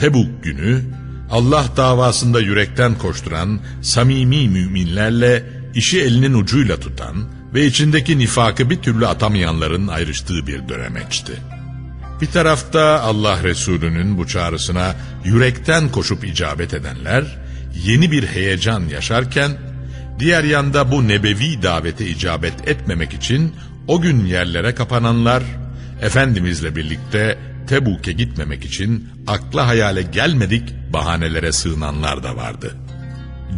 Tebuk günü Allah davasında yürekten koşturan samimi müminlerle işi elinin ucuyla tutan ve içindeki nifakı bir türlü atamayanların ayrıştığı bir dönemeçti. Bir tarafta Allah Resulü'nün bu çağrısına yürekten koşup icabet edenler yeni bir heyecan yaşarken diğer yanda bu nebevi davete icabet etmemek için o gün yerlere kapananlar Efendimizle birlikte Tebuk'e gitmemek için akla hayale gelmedik bahanelere sığınanlar da vardı.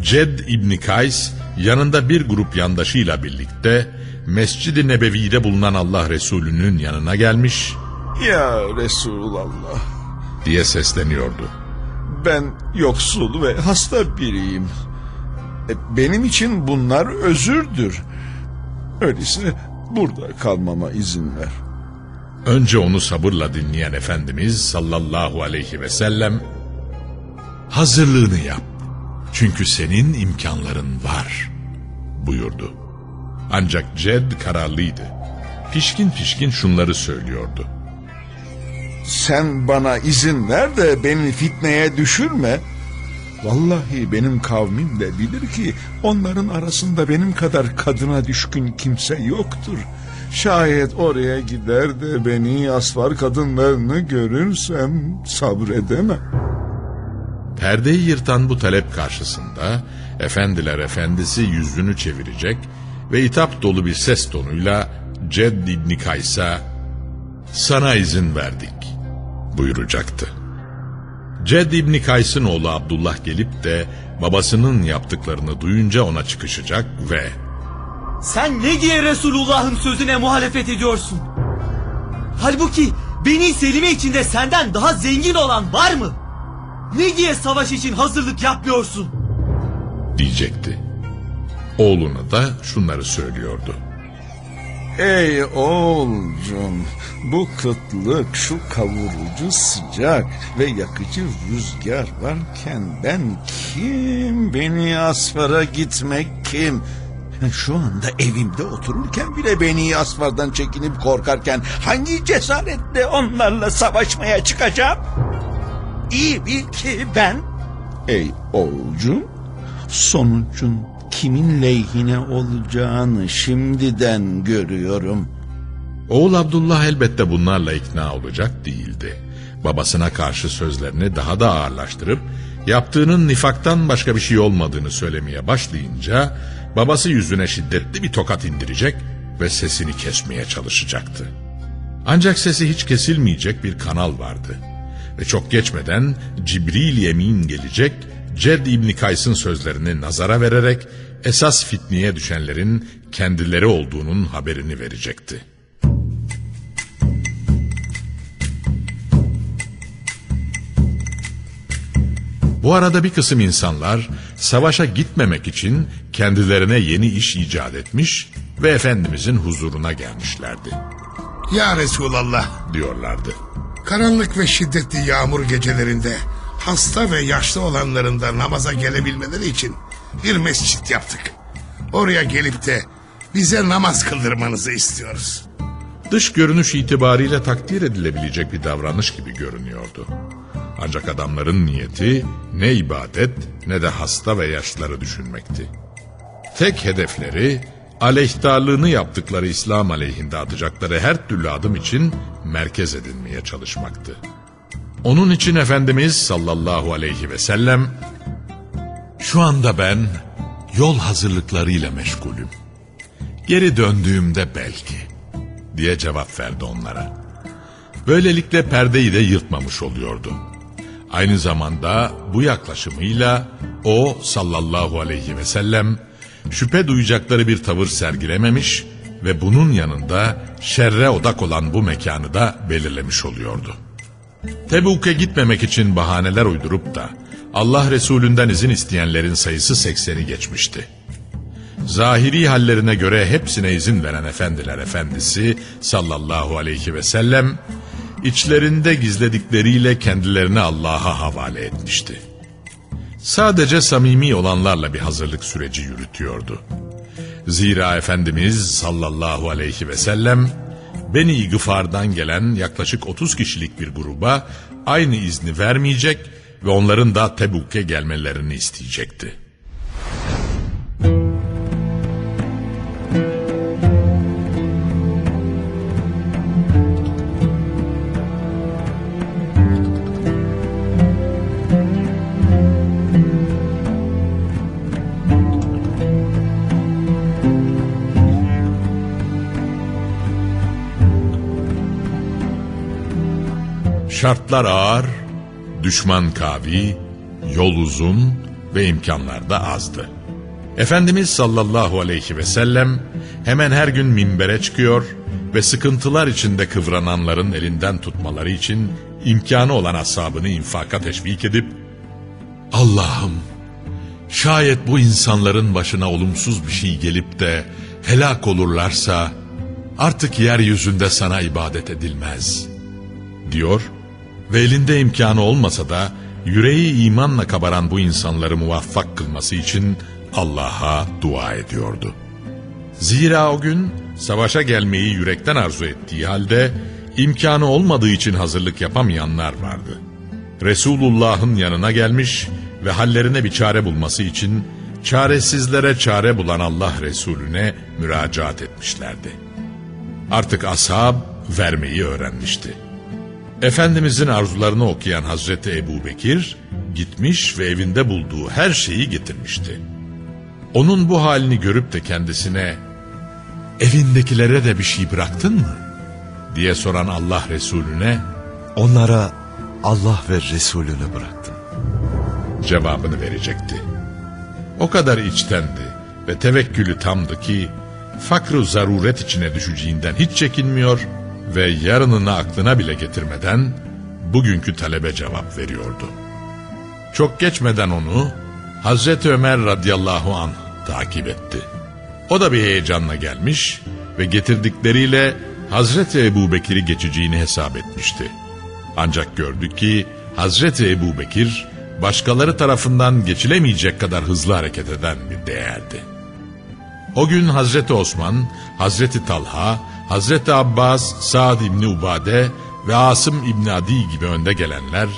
Ced İbni Kays yanında bir grup yandaşıyla birlikte Mescid-i Nebevi'de bulunan Allah Resulü'nün yanına gelmiş Ya Resulallah diye sesleniyordu. ben yoksul ve hasta biriyim. E, Benim için bunlar özürdür. Öyleyse burada kalmama izin ver. Önce onu sabırla dinleyen Efendimiz sallallahu aleyhi ve sellem hazırlığını yap. Çünkü senin imkanların var buyurdu. Ancak Ced kararlıydı. Pişkin pişkin şunları söylüyordu. Sen bana izin ver de beni fitneye düşürme. Vallahi benim kavmim de bilir ki onların arasında benim kadar kadına düşkün kimse yoktur. Şayet oraya gider de beni asfar kadınlarını görürsem sabredemem. Perdeyi yırtan bu talep karşısında efendiler efendisi yüzünü çevirecek ve hitap dolu bir ses tonuyla Cedd İbni Kays'a sana izin verdik buyuracaktı. Cedd İbni Kays'ın oğlu Abdullah gelip de babasının yaptıklarını duyunca ona çıkışacak ve Sen ne diye Resulullah'ın sözüne muhalefet ediyorsun? Halbuki Beni Selime içinde senden daha zengin olan var mı? Ne diye savaş için hazırlık yapmıyorsun? diyecekti. Oğluna da şunları söylüyordu. Ey oğulcum bu kıtlık şu kavurucu sıcak ve yakıcı rüzgar varken ben kim beni asfara gitmek kim? Şu anda evimde otururken bile beni asfardan çekinip korkarken hangi cesaretle onlarla savaşmaya çıkacağım? İyi bil ki ben... Ey oğulcum sonucun kimin lehine olacağını şimdiden görüyorum. Oğul Abdullah elbette bunlarla ikna olacak değildi. Babasına karşı sözlerini daha da ağırlaştırıp yaptığının nifaktan başka bir şey olmadığını söylemeye başlayınca babası yüzüne şiddetli bir tokat indirecek ve sesini kesmeye çalışacaktı. Ancak sesi hiç kesilmeyecek bir kanal vardı. Ve çok geçmeden Cibril Emin gelecek, Ced İbni Kays'ın sözlerini nazara vererek esas fitneye düşenlerin kendileri olduğunun haberini verecekti. Bu arada bir kısım insanlar savaşa gitmemek için kendilerine yeni iş icat etmiş ve Efendimizin huzuruna gelmişlerdi Ya Resulallah diyorlardı. Karanlık ve şiddetli yağmur gecelerinde hasta ve yaşlı olanların da namaza gelebilmeleri için bir mescit yaptık. Oraya gelip de bize namaz kıldırmanızı istiyoruz. Dış görünüş itibariyle takdir edilebilecek bir davranış gibi görünüyordu. Ancak adamların niyeti ne ibadet ne de hasta ve yaşlıları düşünmekti. Tek hedefleri aleyhtarlığını yaptıkları İslam aleyhinde atacakları her türlü adım için merkez edinmeye çalışmaktı. Onun için Efendimiz sallallahu aleyhi ve sellem şu anda ben yol hazırlıklarıyla meşgulüm. Geri döndüğümde belki diye cevap verdi onlara. Böylelikle perdeyi de yırtmamış oluyordu. Aynı zamanda bu yaklaşımıyla o sallallahu aleyhi ve sellem şüphe duyacakları bir tavır sergilememiş ve bunun yanında şerre odak olan bu mekanı da belirlemiş oluyordu. Tebuk'e gitmemek için bahaneler uydurup da Allah Resulünden izin isteyenlerin sayısı sekseni geçmişti. Zahiri hallerine göre hepsine izin veren efendiler efendisi sallallahu aleyhi ve sellem içlerinde gizledikleriyle kendilerini Allah'a havale etmişti. Sadece samimi olanlarla bir hazırlık süreci yürütüyordu. Zira Efendimiz sallallahu aleyhi ve sellem Beni Gıfar'dan gelen yaklaşık 30 kişilik bir gruba aynı izni vermeyecek ve onların da Tebuk'e gelmelerini isteyecekti. Şartlar ağır, düşman kavi, yol uzun ve imkanlar da azdı. Efendimiz sallallahu aleyhi ve sellem hemen her gün minbere çıkıyor ve sıkıntılar içinde kıvrananların elinden tutmaları için imkanı olan ashabını infaka teşvik edip Allah'ım şayet bu insanların başına olumsuz bir şey gelip de helak olurlarsa artık yeryüzünde sana ibadet edilmez diyor ve elinde imkanı olmasa da yüreği imanla kabaran bu insanları muvaffak kılması için Allah'a dua ediyordu. Zira o gün savaşa gelmeyi yürekten arzu ettiği halde imkanı olmadığı için hazırlık yapamayanlar vardı. Resulullah'ın yanına gelmiş ve hallerine bir çare bulması için çaresizlere çare bulan Allah Resulüne müracaat etmişlerdi. Artık ashab vermeyi öğrenmişti. Efendimizin arzularını okuyan Hazreti Ebu Bekir gitmiş ve evinde bulduğu her şeyi getirmişti. Onun bu halini görüp de kendisine evindekilere de bir şey bıraktın mı? diye soran Allah Resulüne Onlara Allah ve Resulünü bıraktım. cevabını verecekti. O kadar içtendi ve tevekkülü tamdı ki fakru zaruret içine düşeceğinden hiç çekinmiyor ve yarınını aklına bile getirmeden bugünkü talebe cevap veriyordu. Çok geçmeden onu Hazreti Ömer radıyallahu an takip etti. O da bir heyecanla gelmiş ve getirdikleriyle Hazreti Ebu Bekir'i geçeceğini hesap etmişti. Ancak gördü ki Hazreti Ebu Bekir başkaları tarafından geçilemeyecek kadar hızlı hareket eden bir değerdi. O gün Hazreti Osman, Hazreti Talha, Hazreti Abbas, Sa'd İbni Ubade ve Asım İbni Adi gibi önde gelenler,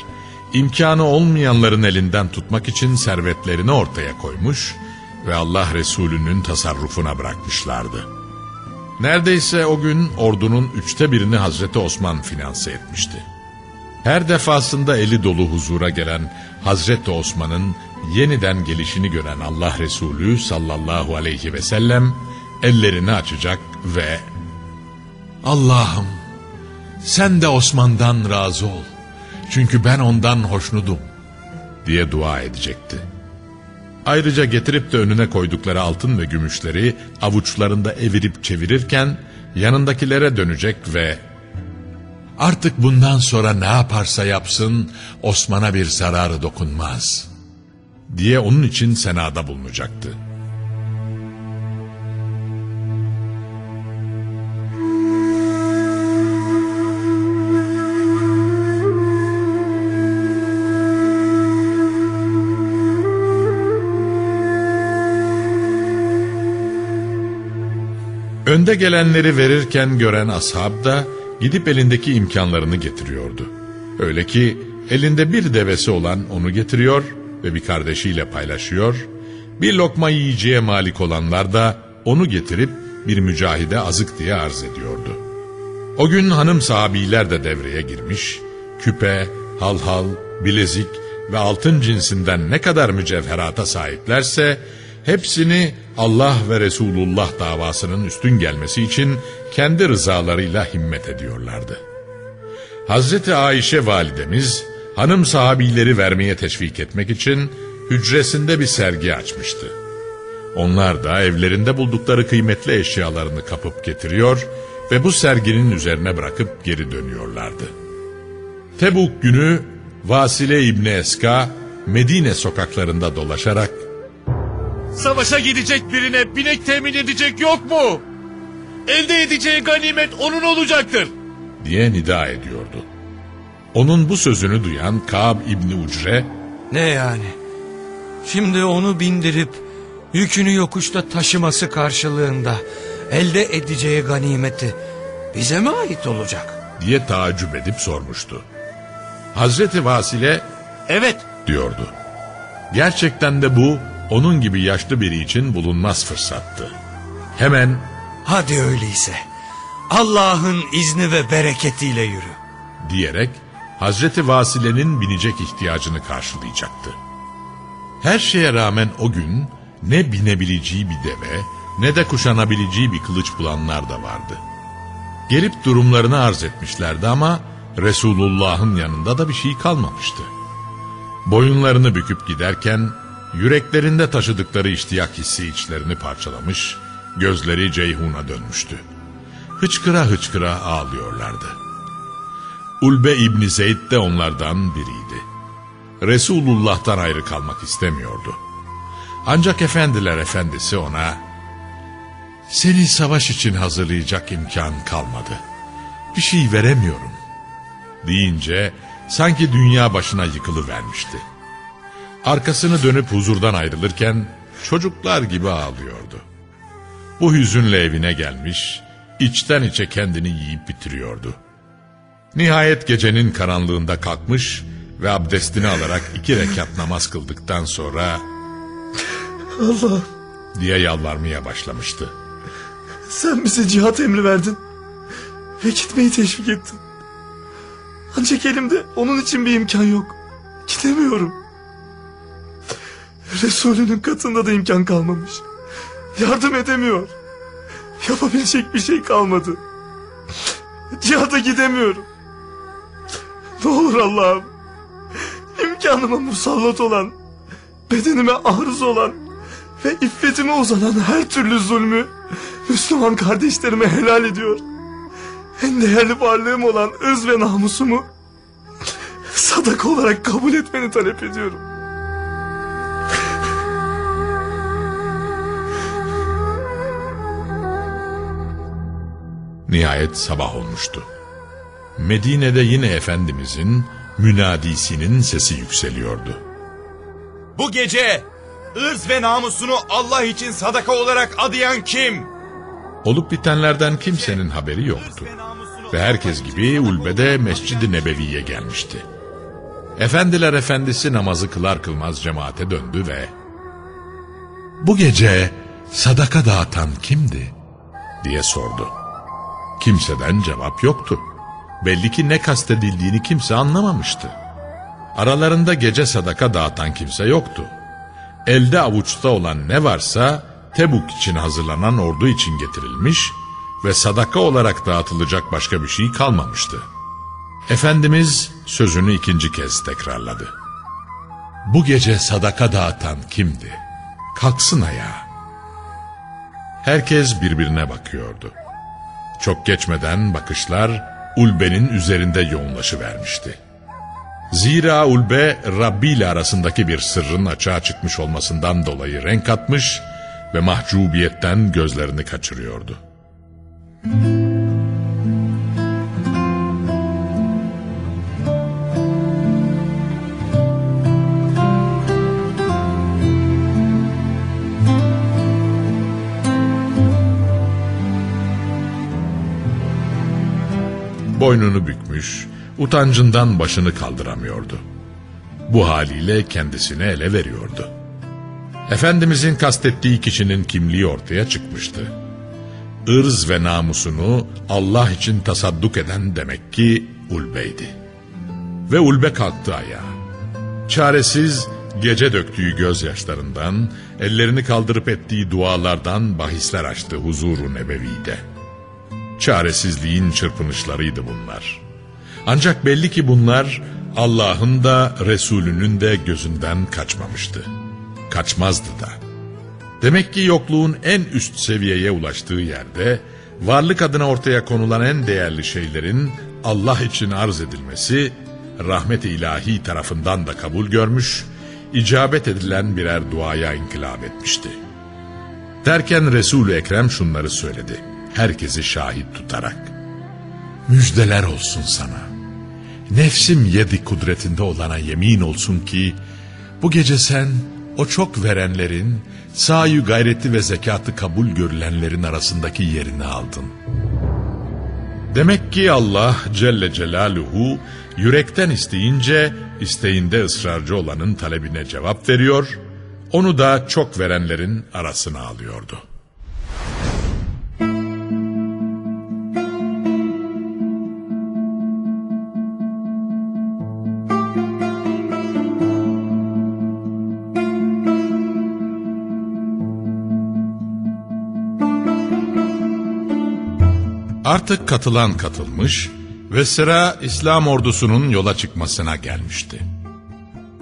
imkanı olmayanların elinden tutmak için servetlerini ortaya koymuş ve Allah Resulü'nün tasarrufuna bırakmışlardı. Neredeyse o gün ordunun üçte birini Hazreti Osman finanse etmişti. Her defasında eli dolu huzura gelen Hazreti Osman'ın yeniden gelişini gören Allah Resulü sallallahu aleyhi ve sellem ellerini açacak ve Allah'ım sen de Osman'dan razı ol. Çünkü ben ondan hoşnudum diye dua edecekti. Ayrıca getirip de önüne koydukları altın ve gümüşleri avuçlarında evirip çevirirken yanındakilere dönecek ve artık bundan sonra ne yaparsa yapsın Osman'a bir zararı dokunmaz diye onun için senada bulunacaktı. Önde gelenleri verirken gören ashab da gidip elindeki imkanlarını getiriyordu. Öyle ki elinde bir devesi olan onu getiriyor ve bir kardeşiyle paylaşıyor. Bir lokma yiyeceğe malik olanlar da onu getirip bir mücahide azık diye arz ediyordu. O gün hanım sahabiler de devreye girmiş, küpe, halhal, bilezik ve altın cinsinden ne kadar mücevherata sahiplerse hepsini Allah ve Resulullah davasının üstün gelmesi için kendi rızalarıyla himmet ediyorlardı. Hazreti Ayşe validemiz hanım sahabileri vermeye teşvik etmek için hücresinde bir sergi açmıştı. Onlar da evlerinde buldukları kıymetli eşyalarını kapıp getiriyor ve bu serginin üzerine bırakıp geri dönüyorlardı. Tebuk günü Vasile İbni Eska Medine sokaklarında dolaşarak Savaşa gidecek birine binek temin edecek yok mu? Elde edeceği ganimet onun olacaktır. diye nida ediyordu. Onun bu sözünü duyan Kab İbni Ucre Ne yani? Şimdi onu bindirip yükünü yokuşta taşıması karşılığında elde edeceği ganimeti bize mi ait olacak? diye taaccüp edip sormuştu. Hazreti Vasile Evet, diyordu. Gerçekten de bu onun gibi yaşlı biri için bulunmaz fırsattı. Hemen Hadi öyleyse. Allah'ın izni ve bereketiyle yürü. diyerek Hazreti Vasile'nin binecek ihtiyacını karşılayacaktı. Her şeye rağmen o gün ne binebileceği bir deve ne de kuşanabileceği bir kılıç bulanlar da vardı. Gelip durumlarını arz etmişlerdi ama Resulullah'ın yanında da bir şey kalmamıştı. Boyunlarını büküp giderken yüreklerinde taşıdıkları iştiyak hissi içlerini parçalamış, gözleri Ceyhun'a dönmüştü. Hıçkıra hıçkıra ağlıyorlardı. Ulbe İbni Zeyd de onlardan biriydi. Resulullah'tan ayrı kalmak istemiyordu. Ancak efendiler efendisi ona seni savaş için hazırlayacak imkan kalmadı. Bir şey veremiyorum deyince sanki dünya başına yıkılıvermişti. Arkasını dönüp huzurdan ayrılırken çocuklar gibi ağlıyordu. Bu hüzünle evine gelmiş, içten içe kendini yiyip bitiriyordu. Nihayet gecenin karanlığında kalkmış ve abdestini alarak iki rekat namaz kıldıktan sonra Allah diye yalvarmaya başlamıştı. sen bize cihat emri verdin. Ve gitmeyi teşvik ettin. Ancak elimde onun için bir imkan yok. Gidemiyorum. Resulünün katında da imkan kalmamış. Yardım edemiyor. Yapabilecek bir şey kalmadı. Cihada gidemiyorum. Ne olur Allah'ım. İmkanıma musallat olan, bedenime arız olan ve iffetime uzanan her türlü zulmü Müslüman kardeşlerime helal ediyor. En değerli varlığım olan öz ve namusumu sadaka olarak kabul etmeni talep ediyorum. Nihayet sabah olmuştu. Medine'de yine Efendimizin münadisinin sesi yükseliyordu. bu gece ırz ve namusunu Allah için sadaka olarak adayan kim? Olup bitenlerden kimsenin haberi yoktu. Ve herkes gibi Ulbe'de Mescid-i Nebevi'ye gelmişti. Efendiler efendisi namazı kılar kılmaz cemaate döndü ve... Bu gece sadaka dağıtan kimdi? diye sordu. Kimseden cevap yoktu. Belli ki ne kastedildiğini kimse anlamamıştı. Aralarında gece sadaka dağıtan kimse yoktu. Elde avuçta olan ne varsa Tebuk için hazırlanan ordu için getirilmiş ve sadaka olarak dağıtılacak başka bir şey kalmamıştı. Efendimiz sözünü ikinci kez tekrarladı. Bu gece sadaka dağıtan kimdi? Kalksın ayağa. Herkes birbirine bakıyordu. Çok geçmeden bakışlar Ulbe'nin üzerinde yoğunlaşıvermişti. Zira Ulbe Rabbi ile arasındaki bir sırrın açığa çıkmış olmasından dolayı renk atmış ve mahcubiyetten gözlerini kaçırıyordu. boynunu utancından başını kaldıramıyordu. Bu haliyle kendisini ele veriyordu. Efendimizin kastettiği kişinin kimliği ortaya çıkmıştı. Irz ve namusunu Allah için tasadduk eden demek ki Ulbe'ydi. Ve Ulbe kalktı ayağa. Çaresiz gece döktüğü gözyaşlarından, ellerini kaldırıp ettiği dualardan bahisler açtı huzuru nebevide. Çaresizliğin çırpınışlarıydı bunlar. Ancak belli ki bunlar Allah'ın da Resulünün de gözünden kaçmamıştı. Kaçmazdı da. Demek ki yokluğun en üst seviyeye ulaştığı yerde varlık adına ortaya konulan en değerli şeylerin Allah için arz edilmesi rahmet-i ilahi tarafından da kabul görmüş, icabet edilen birer duaya inkılap etmişti. Derken Resul-ü Ekrem şunları söyledi, herkesi şahit tutarak. Müjdeler olsun sana. Nefsim yedi kudretinde olana yemin olsun ki, bu gece sen o çok verenlerin, sayu gayreti ve zekatı kabul görülenlerin arasındaki yerini aldın. Demek ki Allah Celle Celaluhu yürekten isteyince isteğinde ısrarcı olanın talebine cevap veriyor, onu da çok verenlerin arasına alıyordu. Artık katılan katılmış ve sıra İslam ordusunun yola çıkmasına gelmişti.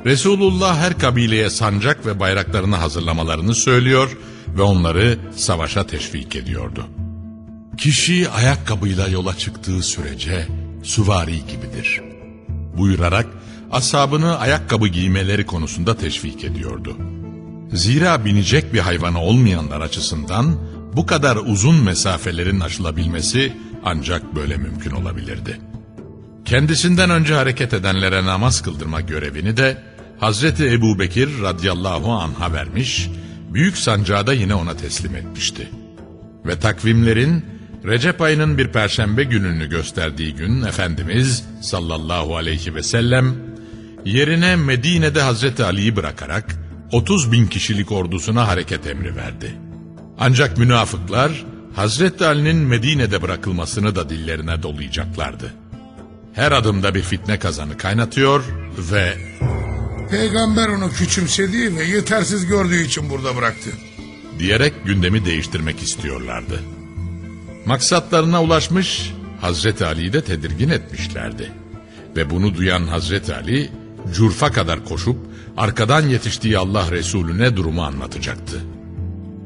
Resulullah her kabileye sancak ve bayraklarını hazırlamalarını söylüyor ve onları savaşa teşvik ediyordu. Kişi ayakkabıyla yola çıktığı sürece süvari gibidir. Buyurarak asabını ayakkabı giymeleri konusunda teşvik ediyordu. Zira binecek bir hayvanı olmayanlar açısından bu kadar uzun mesafelerin aşılabilmesi ancak böyle mümkün olabilirdi. Kendisinden önce hareket edenlere namaz kıldırma görevini de Hazreti Ebu Bekir radıyallahu anh'a vermiş, büyük sancağı da yine ona teslim etmişti. Ve takvimlerin Recep ayının bir perşembe gününü gösterdiği gün Efendimiz sallallahu aleyhi ve sellem yerine Medine'de Hazreti Ali'yi bırakarak 30 bin kişilik ordusuna hareket emri verdi. Ancak münafıklar Hazreti Ali'nin Medine'de bırakılmasını da dillerine dolayacaklardı. Her adımda bir fitne kazanı kaynatıyor ve Peygamber onu küçümsediği ve yetersiz gördüğü için burada bıraktı. diyerek gündemi değiştirmek istiyorlardı. Maksatlarına ulaşmış Hazreti Ali'yi de tedirgin etmişlerdi. Ve bunu duyan Hazreti Ali Curfa kadar koşup arkadan yetiştiği Allah Resulüne durumu anlatacaktı.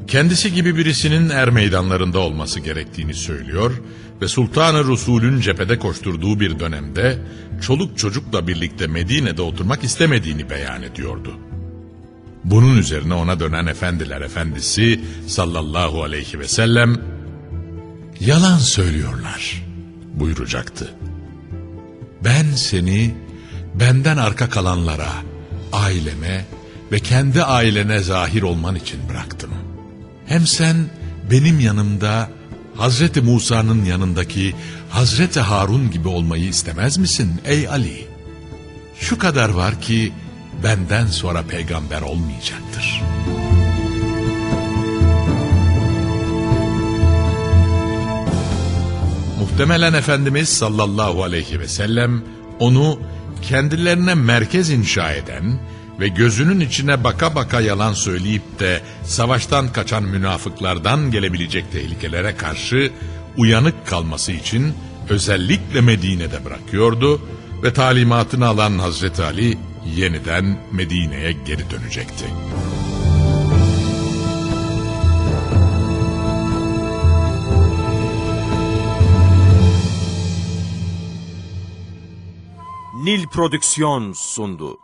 Kendisi gibi birisinin er meydanlarında olması gerektiğini söylüyor ve Sultan-ı Resul'ün cephede koşturduğu bir dönemde çoluk çocukla birlikte Medine'de oturmak istemediğini beyan ediyordu. Bunun üzerine ona dönen efendiler efendisi sallallahu aleyhi ve sellem yalan söylüyorlar buyuracaktı. Ben seni benden arka kalanlara, aileme ve kendi ailene zahir olman için bıraktım. Hem sen benim yanımda Hazreti Musa'nın yanındaki Hazreti Harun gibi olmayı istemez misin ey Ali? Şu kadar var ki benden sonra peygamber olmayacaktır. Muhtemelen Efendimiz sallallahu aleyhi ve sellem onu kendilerine merkez inşa eden ve gözünün içine baka baka yalan söyleyip de savaştan kaçan münafıklardan gelebilecek tehlikelere karşı uyanık kalması için özellikle Medine'de bırakıyordu ve talimatını alan Hazreti Ali yeniden Medine'ye geri dönecekti. Nil Prodüksiyon sundu.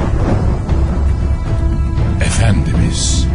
Efendimiz